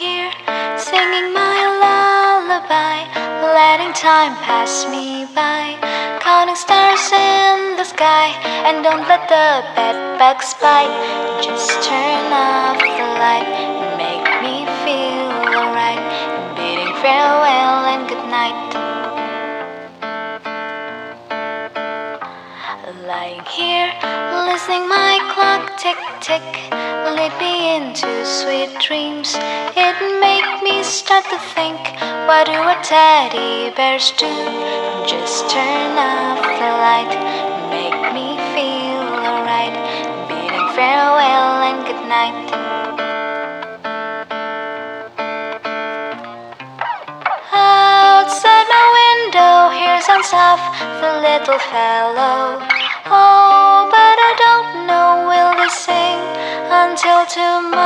here, singing my lullaby, letting time pass me by, counting stars in the sky, and don't let the bed bugs bite. Just turn off the light. Lying here, listening my clock tick tick, lead me into sweet dreams. It make me start to think, what do our teddy bears do? Just turn off the light, make me feel alright, bidding farewell and good night. Outside my window, here sounds off the little fellow Oh, but I don't know, will they sing until tomorrow?